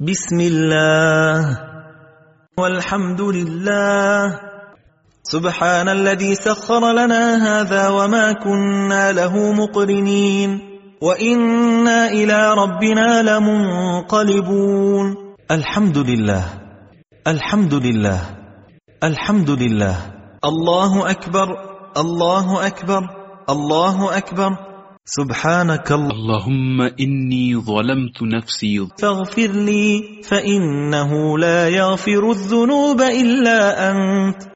بسم الله والحمد لله. سبحان الذي سخر لنا هذا وما كنا له مقرنين. وإنا إلى ربنا لمنقلبون. الحمد لله. الحمد لله. الحمد لله. الله أكبر. الله أكبر. الله أكبر. سبحانك الله. اللهم إني ظلمت نفسي. فاغفر لي فإنه لا يغفر الذنوب إلا أنت.